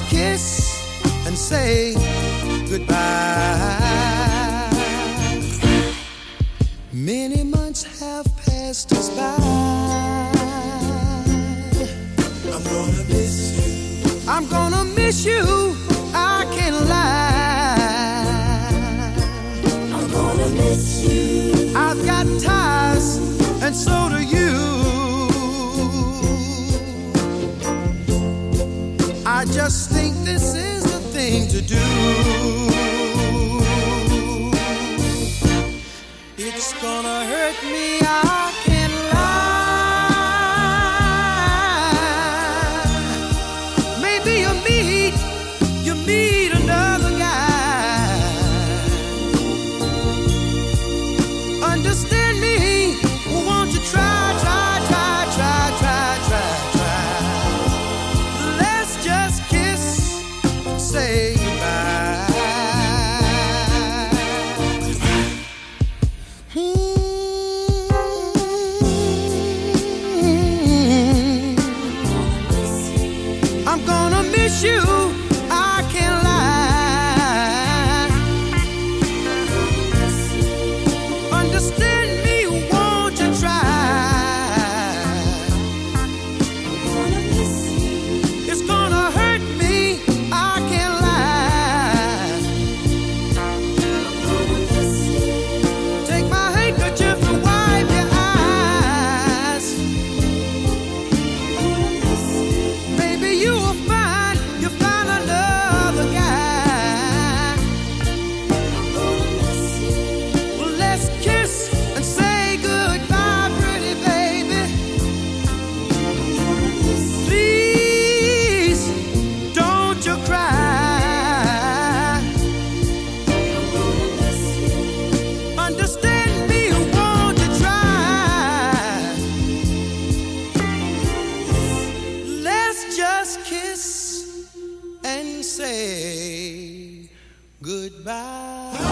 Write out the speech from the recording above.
Just kiss and say goodbye. Many months have passed us by. I'm gonna miss you. I'm gonna miss you. I can't lie. I I'm gonna miss you. Say goodbye.